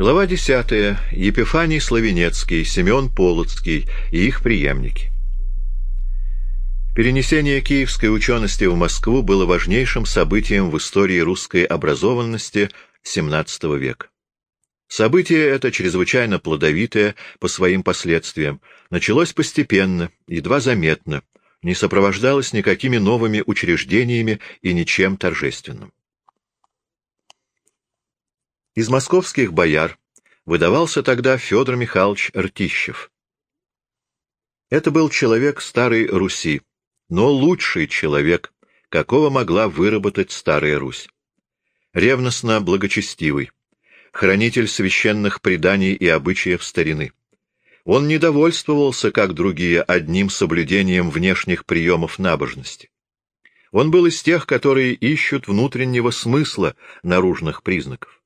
Глава 10. Епифаний Славенецкий, Семен Полоцкий и их преемники. Перенесение киевской учености в Москву было важнейшим событием в истории русской образованности XVII века. Событие это, чрезвычайно плодовитое по своим последствиям, началось постепенно, едва заметно, не сопровождалось никакими новыми учреждениями и ничем торжественным. Из московских бояр выдавался тогда Федор Михайлович Ртищев. Это был человек старой Руси, но лучший человек, какого могла выработать старая Русь. Ревностно благочестивый, хранитель священных преданий и обычаев старины. Он не довольствовался, как другие, одним соблюдением внешних приемов набожности. Он был из тех, которые ищут внутреннего смысла наружных признаков.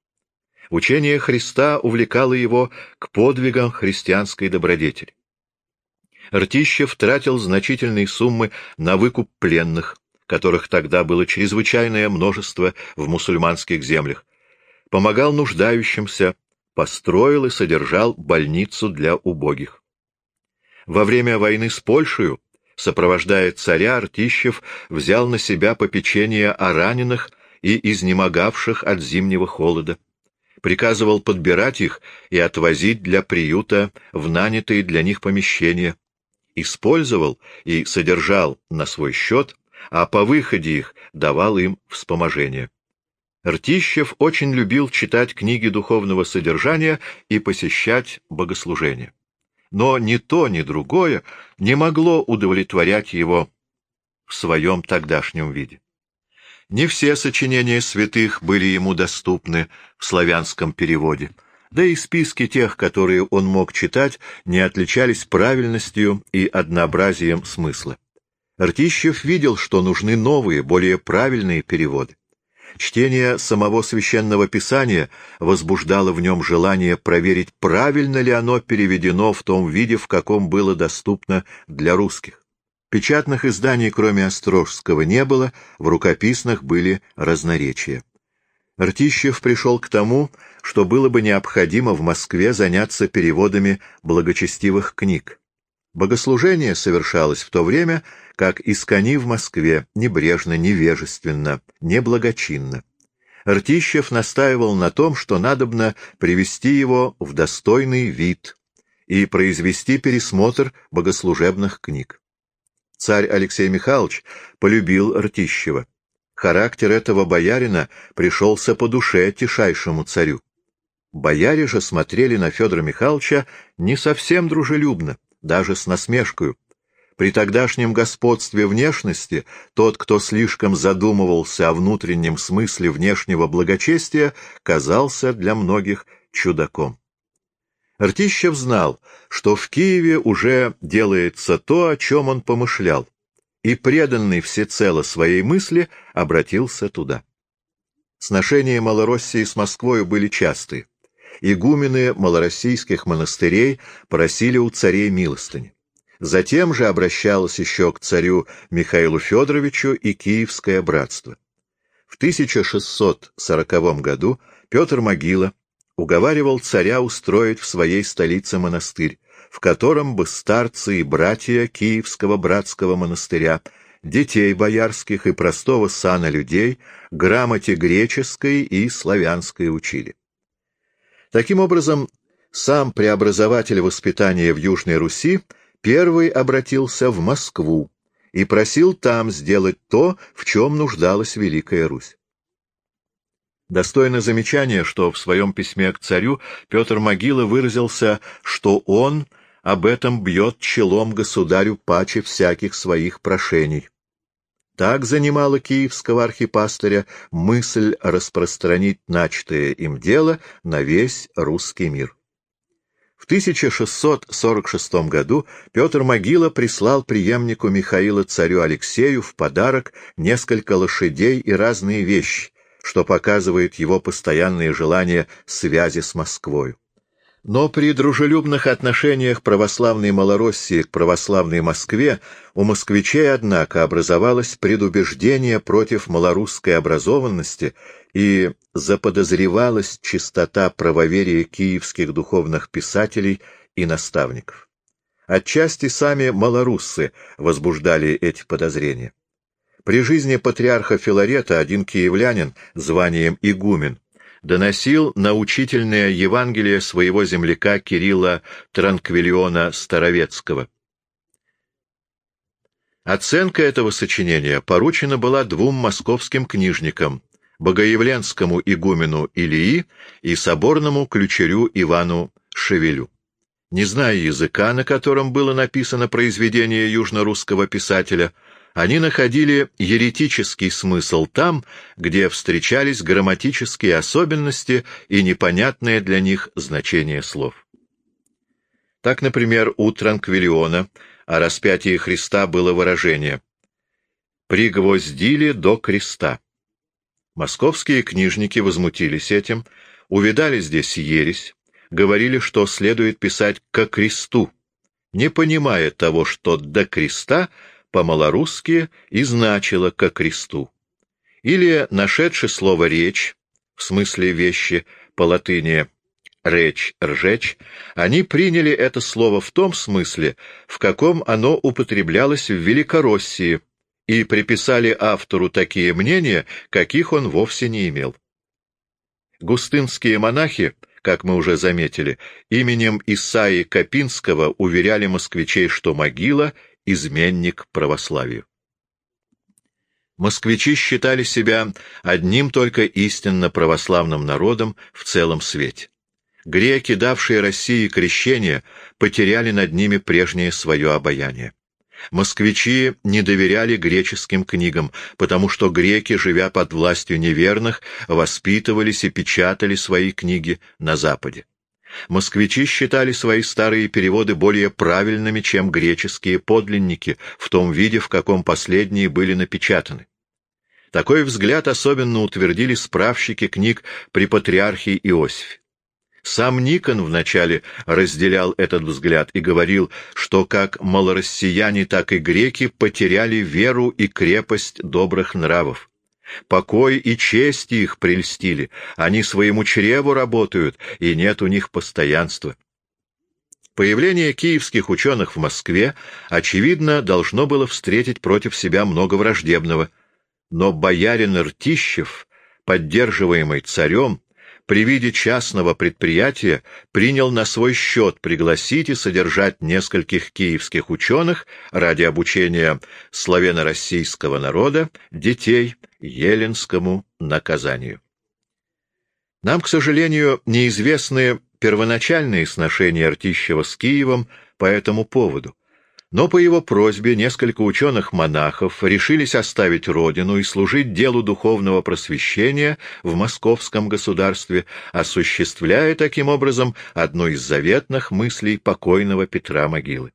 Учение Христа увлекало его к подвигам христианской добродетели. Ртищев тратил значительные суммы на выкуп пленных, которых тогда было чрезвычайное множество в мусульманских землях, помогал нуждающимся, построил и содержал больницу для убогих. Во время войны с Польшей, сопровождая царя, Артищев взял на себя попечение о раненых и изнемогавших от зимнего холода. Приказывал подбирать их и отвозить для приюта в нанятые для них помещения. Использовал и содержал на свой счет, а по выходе их давал им вспоможение. Ртищев очень любил читать книги духовного содержания и посещать богослужения. Но ни то, ни другое не могло удовлетворять его в своем тогдашнем виде. Не все сочинения святых были ему доступны в славянском переводе, да и списки тех, которые он мог читать, не отличались правильностью и однообразием смысла. Ртищев видел, что нужны новые, более правильные переводы. Чтение самого священного писания возбуждало в нем желание проверить, правильно ли оно переведено в том виде, в каком было доступно для русских. Печатных изданий, кроме Острожского, не было, в рукописных были разноречия. Ртищев пришел к тому, что было бы необходимо в Москве заняться переводами благочестивых книг. Богослужение совершалось в то время, как искони в Москве, небрежно, невежественно, неблагочинно. Ртищев настаивал на том, что надобно привести его в достойный вид и произвести пересмотр богослужебных книг. Царь Алексей Михайлович полюбил Ртищева. Характер этого боярина пришелся по душе тишайшему царю. Бояре же смотрели на Федора Михайловича не совсем дружелюбно, даже с насмешкою. При тогдашнем господстве внешности тот, кто слишком задумывался о внутреннем смысле внешнего благочестия, казался для многих чудаком. Ртищев знал, что в Киеве уже делается то, о чем он помышлял, и преданный всецело своей мысли обратился туда. Сношения Малороссии с Москвою были частые. Игумены малороссийских монастырей просили у царей милостыни. Затем же обращалось еще к царю Михаилу Федоровичу и Киевское братство. В 1640 году Петр Могила уговаривал царя устроить в своей столице монастырь, в котором бы старцы и братья Киевского братского монастыря, детей боярских и простого сана людей, грамоте греческой и славянской учили. Таким образом, сам преобразователь воспитания в Южной Руси первый обратился в Москву и просил там сделать то, в чем нуждалась Великая Русь. Достойно замечания, что в своем письме к царю Петр Могила выразился, что он об этом бьет челом государю паче всяких своих прошений. Так занимала киевского архипастыря мысль распространить начатое им дело на весь русский мир. В 1646 году Петр Могила прислал преемнику Михаила царю Алексею в подарок несколько лошадей и разные вещи, что показывает его постоянное желание связи с Москвой. Но при дружелюбных отношениях православной Малороссии к православной Москве у москвичей, однако, образовалось предубеждение против малорусской образованности и заподозревалась чистота правоверия киевских духовных писателей и наставников. Отчасти сами малоруссы возбуждали эти подозрения. При жизни патриарха Филарета один киевлянин, званием игумен, доносил научительное Евангелие своего земляка Кирилла Транквилиона Старовецкого. Оценка этого сочинения поручена была двум московским книжникам, богоявленскому игумену Илии и соборному ключерю Ивану Шевелю. Не зная языка, на котором было написано произведение южно-русского писателя, они находили еретический смысл там, где встречались грамматические особенности и непонятное для них значение слов. Так, например, у Транквилиона о распятии Христа было выражение «пригвоздили до креста». Московские книжники возмутились этим, увидали здесь ересь, говорили, что следует писать «ко кресту», не понимая того, что «до креста» по-малорусски и значило «ко кресту». Или, нашедший слово «речь», в смысле вещи, по латыни «речь», «ржечь», они приняли это слово в том смысле, в каком оно употреблялось в Великороссии, и приписали автору такие мнения, каких он вовсе не имел. Густынские монахи, как мы уже заметили, именем Исаи Копинского уверяли москвичей, что могила — изменник православию. Москвичи считали себя одним только истинно православным народом в целом свете. Греки, давшие России крещение, потеряли над ними прежнее свое обаяние. Москвичи не доверяли греческим книгам, потому что греки, живя под властью неверных, воспитывались и печатали свои книги на Западе. Москвичи считали свои старые переводы более правильными, чем греческие подлинники, в том виде, в каком последние были напечатаны. Такой взгляд особенно утвердили справщики книг при патриархе Иосифе. Сам Никон вначале разделял этот взгляд и говорил, что как малороссияне, так и греки потеряли веру и крепость добрых нравов. Покой и честь их прельстили, они своему чреву работают, и нет у них постоянства. Появление киевских ученых в Москве, очевидно, должно было встретить против себя много враждебного, но боярин Ртищев, поддерживаемый царем, при виде частного предприятия принял на свой счет пригласить и содержать нескольких киевских ученых ради обучения славяно-российского народа, детей, еленскому наказанию. Нам, к сожалению, неизвестны первоначальные сношения Артищева с Киевом по этому поводу, но по его просьбе несколько ученых-монахов решились оставить родину и служить делу духовного просвещения в московском государстве, осуществляя таким образом одну из заветных мыслей покойного Петра Могилы.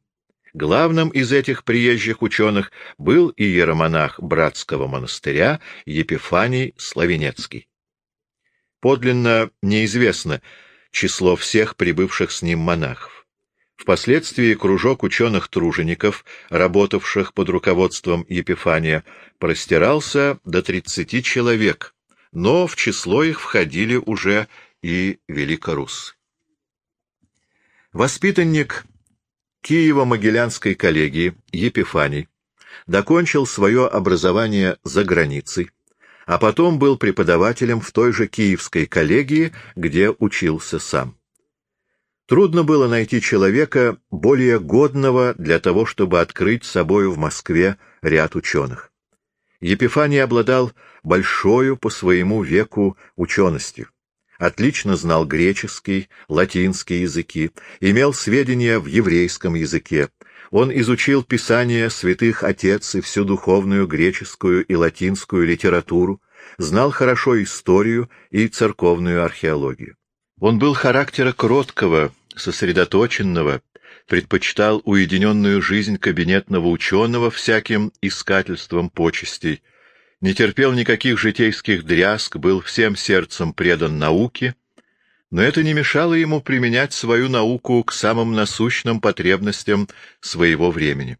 Главным из этих приезжих ученых был иеромонах братского монастыря Епифаний Славенецкий. Подлинно неизвестно число всех прибывших с ним монахов. Впоследствии кружок ученых-тружеников, работавших под руководством Епифания, простирался до 30 человек, но в число их входили уже и великоруссы. Воспитанник Киево-Могилянской коллегии Епифаний докончил свое образование за границей, а потом был преподавателем в той же Киевской коллегии, где учился сам. Трудно было найти человека, более годного для того, чтобы открыть собою в Москве ряд ученых. Епифаний обладал большою по своему веку ученостью. Отлично знал греческий, латинский языки, имел сведения в еврейском языке. Он изучил писания святых отец и всю духовную греческую и латинскую литературу, знал хорошо историю и церковную археологию. Он был характера кроткого, сосредоточенного, предпочитал уединенную жизнь кабинетного ученого всяким искательством почестей, не терпел никаких житейских дрязг, был всем сердцем предан науке, но это не мешало ему применять свою науку к самым насущным потребностям своего времени.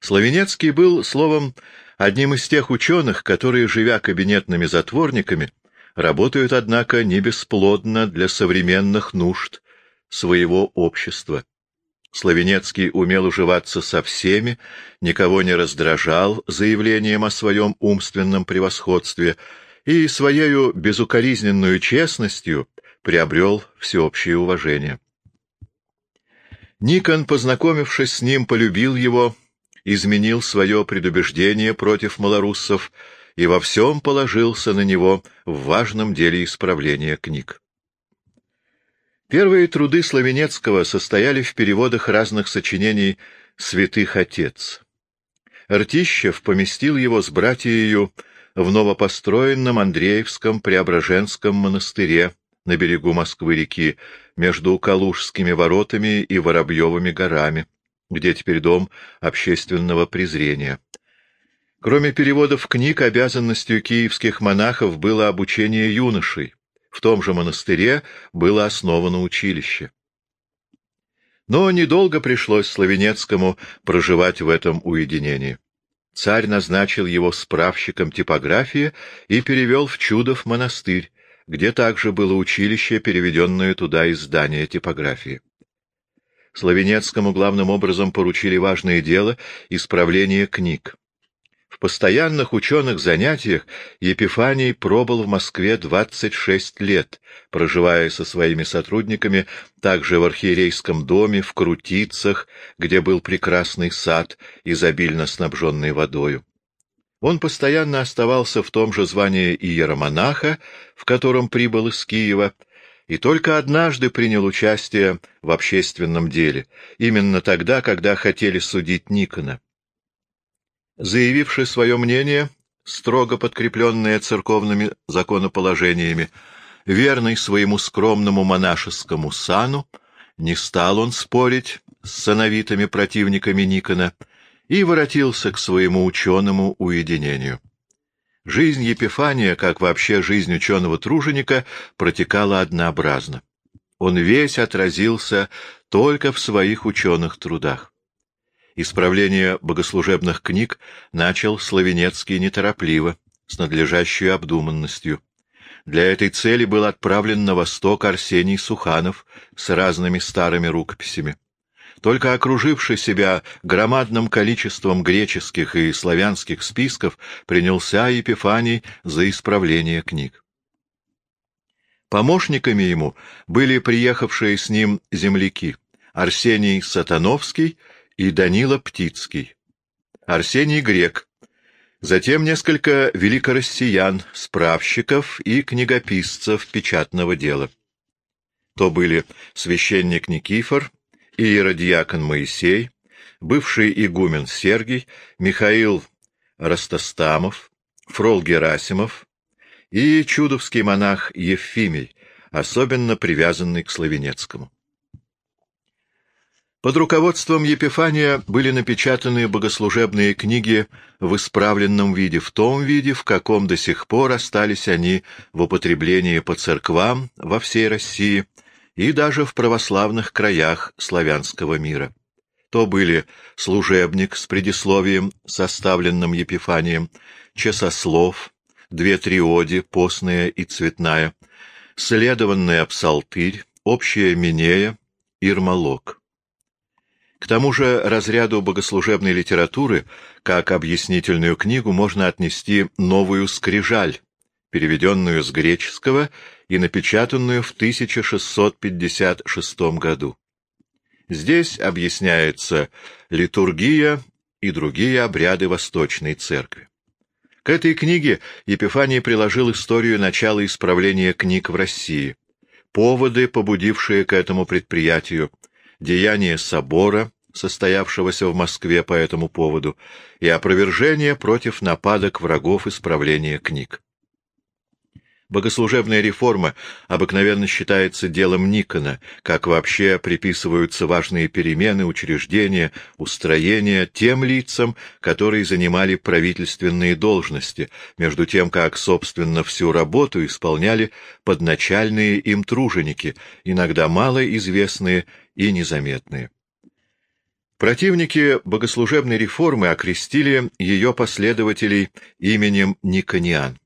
Славенецкий был, словом, одним из тех ученых, которые, живя кабинетными затворниками, работают, однако, не бесплодно для современных нужд своего общества. Славенецкий умел уживаться со всеми, никого не раздражал заявлением о своем умственном превосходстве и своею безукоризненную честностью приобрел всеобщее уважение. Никон, познакомившись с ним, полюбил его, изменил свое предубеждение против малоруссов и во всем положился на него в важном деле исправления книг. Первые труды Славенецкого состояли в переводах разных сочинений «Святых Отец». Ртищев поместил его с братьею в новопостроенном Андреевском Преображенском монастыре на берегу Москвы-реки, между Калужскими воротами и Воробьевыми горами, где теперь дом общественного презрения. Кроме переводов книг, обязанностью киевских монахов было обучение юношей. В том же монастыре было основано училище. Но недолго пришлось Славенецкому проживать в этом уединении. Царь назначил его справщиком типографии и перевел в Чудов монастырь, где также было училище, переведенное туда из здания типографии. Славенецкому главным образом поручили важное дело — исправление книг. Постоянных ученых занятиях Епифаний пробыл в Москве 26 лет, проживая со своими сотрудниками также в архиерейском доме, в Крутицах, где был прекрасный сад, изобильно снабженный водою. Он постоянно оставался в том же звании иеромонаха, в котором прибыл из Киева, и только однажды принял участие в общественном деле, именно тогда, когда хотели судить Никона заявивший свое мнение, строго подкрепленное церковными законоположениями, верный своему скромному монашескому сану, не стал он спорить с сановитыми противниками Никона и воротился к своему ученому уединению. Жизнь Епифания, как вообще жизнь ученого-труженика, протекала однообразно. Он весь отразился только в своих ученых трудах. Исправление богослужебных книг начал Славенецкий неторопливо, с надлежащей обдуманностью. Для этой цели был отправлен на восток Арсений Суханов с разными старыми рукописями. Только окруживший себя громадным количеством греческих и славянских списков, принялся Епифаний за исправление книг. Помощниками ему были приехавшие с ним земляки Арсений Сатановский и Данила Птицкий, Арсений Грек, затем несколько великороссиян, справщиков и книгописцев печатного дела. То были священник Никифор, иеродиакон Моисей, бывший игумен Сергий, Михаил Ростостамов, Фрол Герасимов и чудовский монах Евфимий, особенно привязанный к Славенецкому. Под руководством Епифания были напечатаны богослужебные книги в исправленном виде, в том виде, в каком до сих пор остались они в употреблении по церквам во всей России и даже в православных краях славянского мира. То были служебник с предисловием, составленным Епифанием, часослов, две триоди, постная и цветная, следованная псалтырь, общая минея, ирмолог. К тому же разряду богослужебной литературы, как объяснительную книгу, можно отнести новую «Скрижаль», переведенную с греческого и напечатанную в 1656 году. Здесь объясняется литургия и другие обряды Восточной Церкви. К этой книге Епифаний приложил историю начала исправления книг в России, поводы, побудившие к этому предприятию, деяния собора, состоявшегося в Москве по этому поводу, и опровержение против нападок врагов исправления книг. Богослужебная реформа обыкновенно считается делом Никона, как вообще приписываются важные перемены, учреждения, устроения тем лицам, которые занимали правительственные должности, между тем как, собственно, всю работу исполняли подначальные им труженики, иногда малоизвестные и незаметные. Противники богослужебной реформы окрестили ее последователей именем Никониан.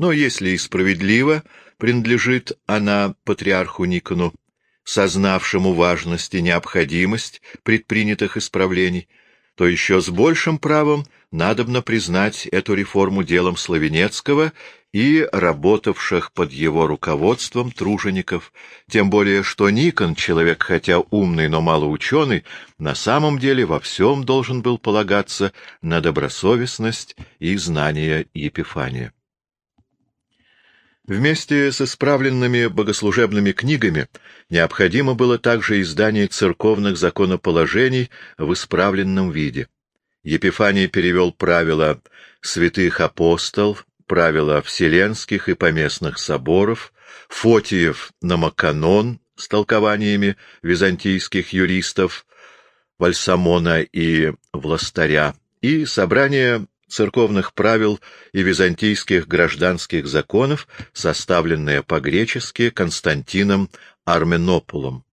Но если и справедливо принадлежит она патриарху Никону, сознавшему важность и необходимость предпринятых исправлений, то еще с большим правом надобно признать эту реформу делом Славенецкого и работавших под его руководством тружеников, тем более что Никон, человек хотя умный, но малоученый, на самом деле во всем должен был полагаться на добросовестность и знание Епифания. Вместе с исправленными богослужебными книгами необходимо было также издание церковных законоположений в исправленном виде. Епифаний перевел правила святых апостол, правила вселенских и поместных соборов, Фотиев на Маканон с толкованиями византийских юристов Вальсамона и Властаря и собрание церковных правил и византийских гражданских законов, составленные по-гречески Константином Арменопулом.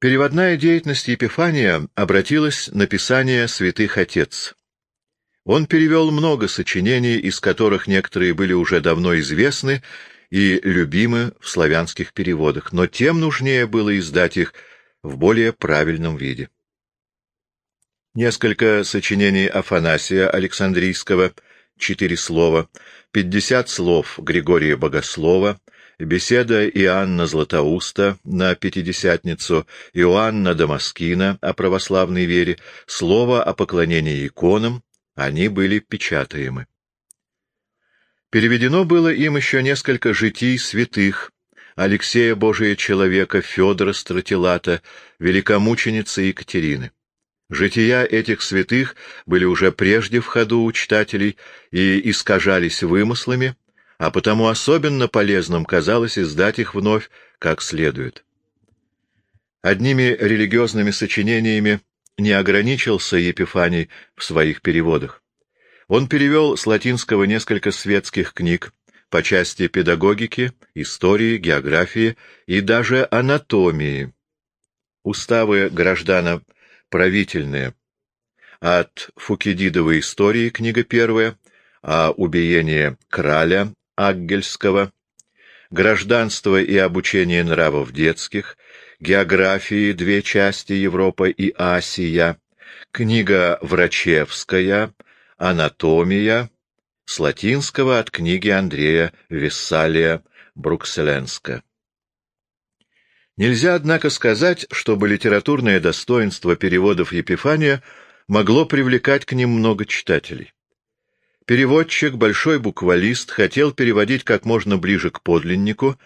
Переводная деятельность Епифания обратилась на писание святых отец. Он перевел много сочинений, из которых некоторые были уже давно известны и любимы в славянских переводах, но тем нужнее было издать их в более правильном виде. Несколько сочинений Афанасия Александрийского, четыре слова, пятьдесят слов Григория Богослова, беседа Иоанна Златоуста на Пятидесятницу, Иоанна Дамаскина о православной вере, слово о поклонении иконам, они были печатаемы. Переведено было им еще несколько житий святых, Алексея Божия Человека, Федора Стратилата, великомученицы Екатерины. Жития этих святых были уже прежде в ходу у читателей и искажались вымыслами, а потому особенно полезным казалось издать их вновь как следует. Одними религиозными сочинениями не ограничился Епифаний в своих переводах. Он перевел с латинского несколько светских книг по части педагогики, истории, географии и даже анатомии. Уставы граждана правительные. От Фукидидовой истории, книга первая, о убиении краля Аггельского, гражданство и обучение нравов детских, географии две части Европа и Асия, книга Врачевская, анатомия, с латинского от книги Андрея Вессалия Брукселенска. Нельзя, однако, сказать, чтобы литературное достоинство переводов Епифания могло привлекать к ним много читателей. Переводчик, большой буквалист, хотел переводить как можно ближе к подлиннику,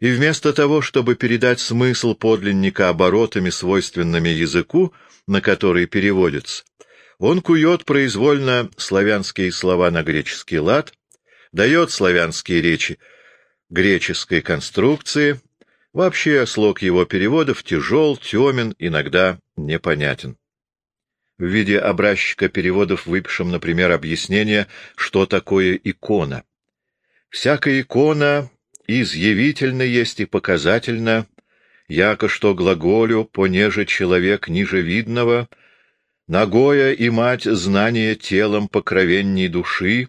и вместо того, чтобы передать смысл подлинника оборотами, свойственными языку, на который переводится, он кует произвольно славянские слова на греческий лад, дает славянские речи греческой конструкции, Вообще, слог его переводов тяжел, темен, иногда непонятен. В виде образчика переводов выпишем, например, объяснение, что такое икона. Всякая икона изъявительно есть и показательно, яко что глаголю, понеже человек ниже видного, ногоя и мать знание телом покровенней души,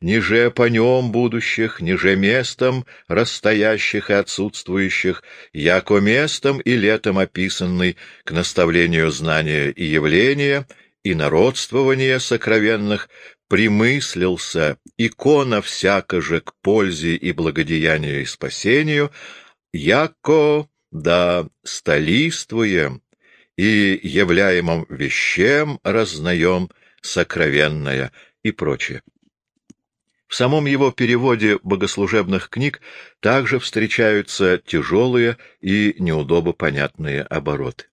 ниже по нем будущих, ниже местом расстоящих и отсутствующих, яко местом и летом описанный к наставлению знания и явления, и народствования сокровенных, примыслился икона всяко же к пользе и благодеянию и спасению, яко да столиствуем и являемым вещем разнаем сокровенное и прочее. В самом его переводе богослужебных книг также встречаются тяжелые и неудобопонятные обороты.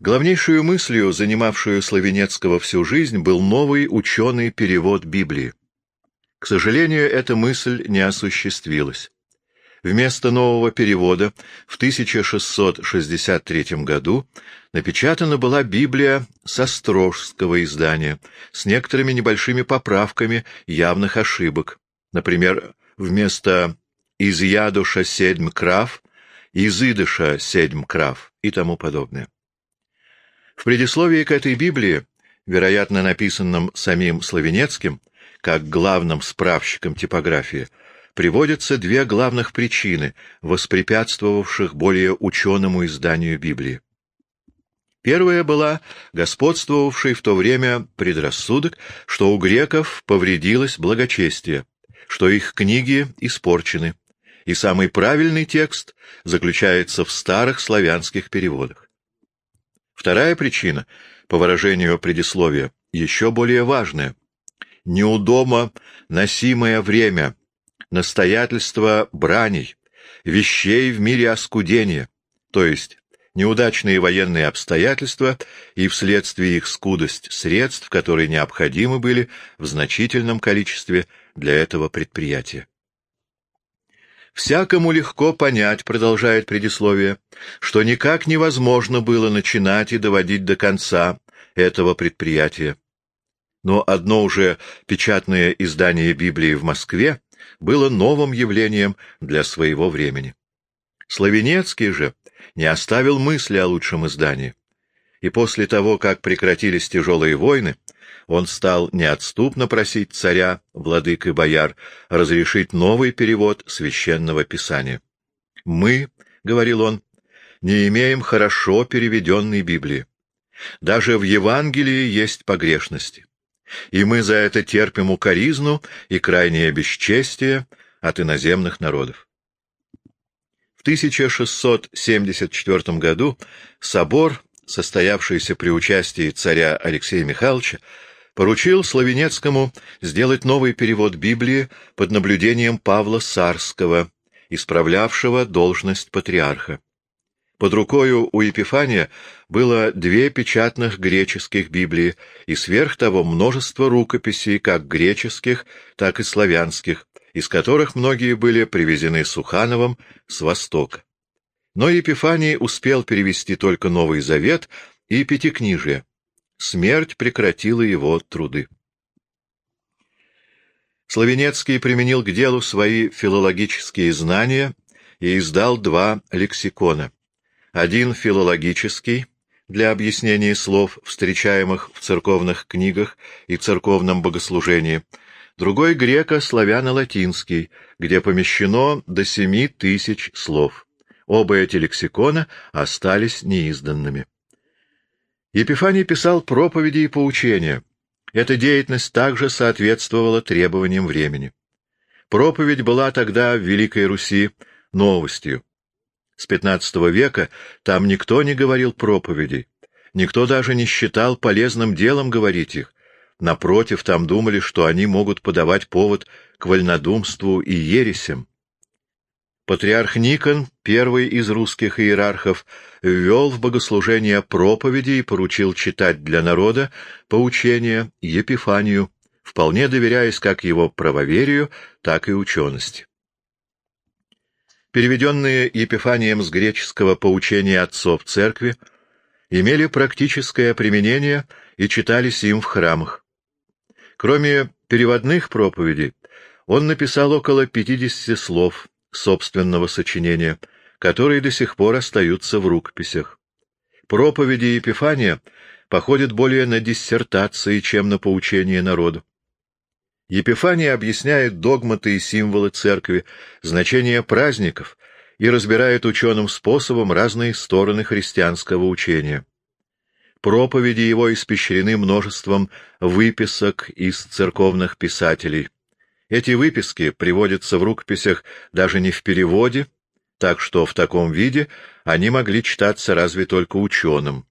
Главнейшую мыслью, занимавшую Славенецкого всю жизнь, был новый ученый перевод Библии. К сожалению, эта мысль не осуществилась. Вместо нового перевода в 1663 году напечатана была Библия со строжского издания, с некоторыми небольшими поправками явных ошибок. Например, вместо «из ядуша седьм крав» из идыша седьм крав и тому подобное. В предисловии к этой Библии, вероятно, написанном самим Славенецким, как главным справщиком типографии, приводятся две главных причины, воспрепятствовавших более ученому изданию Библии. Первая была господствовавший в то время предрассудок, что у греков повредилось благочестие, что их книги испорчены, и самый правильный текст заключается в старых славянских переводах. Вторая причина, по выражению предисловия, еще более важная. Неудомо носимое время, настоятельство браней, вещей в мире оскудения, то есть неудачные военные обстоятельства и вследствие их скудость средств, которые необходимы были в значительном количестве для этого предприятия. Всякому легко понять, продолжает предисловие, что никак невозможно было начинать и доводить до конца этого предприятия. Но одно уже печатное издание Библии в Москве было новым явлением для своего времени. Славенецкий же не оставил мысли о лучшем издании. И после того, как прекратились тяжелые войны, он стал неотступно просить царя, владык и бояр разрешить новый перевод священного писания. «Мы, — говорил он, — не имеем хорошо переведенной Библии. Даже в Евангелии есть погрешности, и мы за это терпим укоризну и крайнее бесчестие от иноземных народов. В 1674 году собор, состоявшийся при участии царя Алексея Михайловича, поручил Славенецкому сделать новый перевод Библии под наблюдением Павла Сарского, исправлявшего должность патриарха. Под рукою у Епифания было две печатных греческих Библии и сверх того множество рукописей, как греческих, так и славянских, из которых многие были привезены Сухановым с Востока. Но Епифаний успел перевести только Новый Завет и Пятикнижие. Смерть прекратила его труды. Славенецкий применил к делу свои филологические знания и издал два лексикона. Один филологический, для объяснения слов, встречаемых в церковных книгах и церковном богослужении, другой греко-славяно-латинский, где помещено до семи тысяч слов. Оба эти лексикона остались неизданными. Епифаний писал проповеди и поучения. Эта деятельность также соответствовала требованиям времени. Проповедь была тогда в Великой Руси новостью. С XV века там никто не говорил проповедей, никто даже не считал полезным делом говорить их, Напротив, там думали, что они могут подавать повод к вольнодумству и ересям. Патриарх Никон, первый из русских иерархов, ввел в богослужение проповеди и поручил читать для народа поучения Епифанию, вполне доверяясь как его правоверию, так и учености. Переведенные Епифанием с греческого поучения отцов церкви имели практическое применение и читались им в храмах. Кроме переводных проповедей, он написал около 50 слов собственного сочинения, которые до сих пор остаются в рукописях. Проповеди Епифания походят более на диссертации, чем на поучение народу. Епифания объясняет догматы и символы церкви, значение праздников и разбирает ученым способом разные стороны христианского учения. Проповеди его испещрены множеством выписок из церковных писателей. Эти выписки приводятся в рукописях даже не в переводе, так что в таком виде они могли читаться разве только ученым.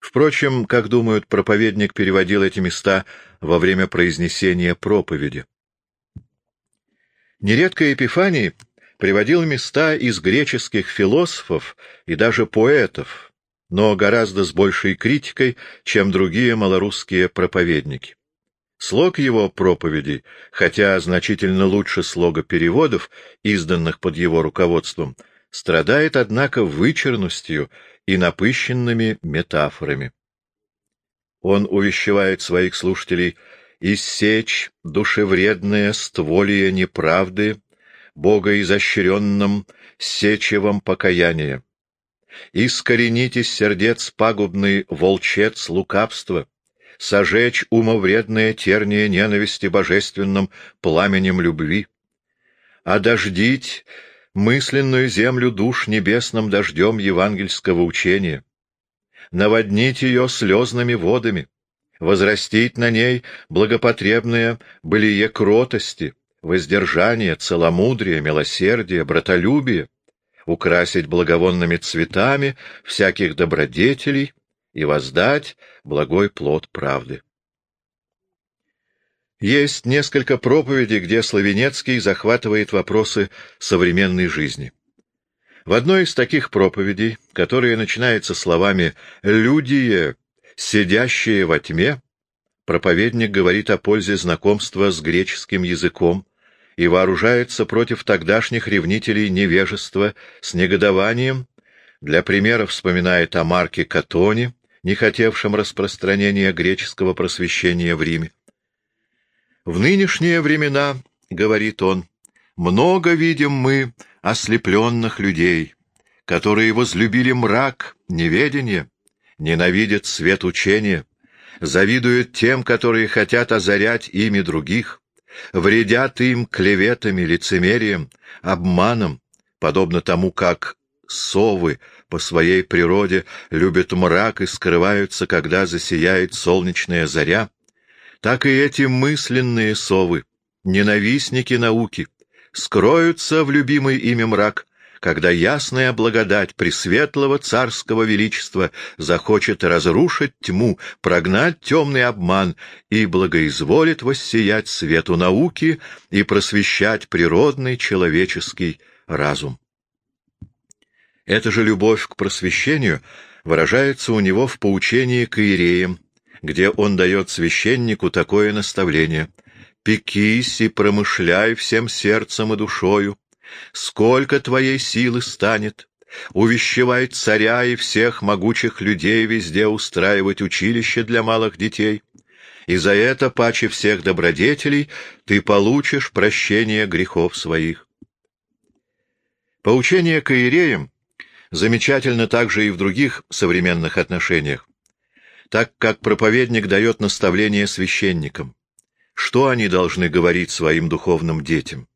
Впрочем, как думают, проповедник переводил эти места во время произнесения проповеди. Нередко Епифаний приводил места из греческих философов и даже поэтов, но гораздо с большей критикой, чем другие малорусские проповедники. Слог его проповедей, хотя значительно лучше слога переводов, изданных под его руководством, страдает, однако, вычерностью и напыщенными метафорами. Он увещевает своих слушателей «иссечь душевредное стволие неправды, богоизощренном сечевом покаяния. Искорените сердец пагубный волчец лукавства, сожечь умовредное терние ненависти божественным пламенем любви, одождить мысленную землю душ небесным дождем евангельского учения, наводнить ее слезными водами, возрастить на ней благопотребное былие кротости, воздержание, целомудрие, милосердие, братолюбие, украсить благовонными цветами всяких добродетелей и воздать благой плод правды. Есть несколько проповедей, где Славенецкий захватывает вопросы современной жизни. В одной из таких проповедей, которая начинается словами «Люди, сидящие во тьме», проповедник говорит о пользе знакомства с греческим языком и вооружается против тогдашних ревнителей невежества с негодованием, для примера вспоминает о Марке Катоне, не хотевшем распространения греческого просвещения в Риме. В нынешние времена, — говорит он, — много видим мы ослепленных людей, которые возлюбили мрак, неведение, ненавидят свет учения, завидуют тем, которые хотят озарять ими других, вредят им клеветами, лицемерием, обманом, подобно тому, как совы по своей природе любят мрак и скрываются, когда засияет солнечная заря, так и эти мысленные совы, ненавистники науки, скроются в любимый ими мрак, когда ясная благодать Пресветлого Царского Величества захочет разрушить тьму, прогнать темный обман и благоизволит воссиять свету науки и просвещать природный человеческий разум. Эта же любовь к просвещению выражается у него в поучении к иереям, где он дает священнику такое наставление. «Пекись и промышляй всем сердцем и душою, сколько твоей силы станет, увещевай царя и всех могучих людей везде устраивать училище для малых детей, и за это, паче всех добродетелей, ты получишь прощение грехов своих». Поучение к иереям замечательно также и в других современных отношениях так как проповедник дает наставление священникам. Что они должны говорить своим духовным детям?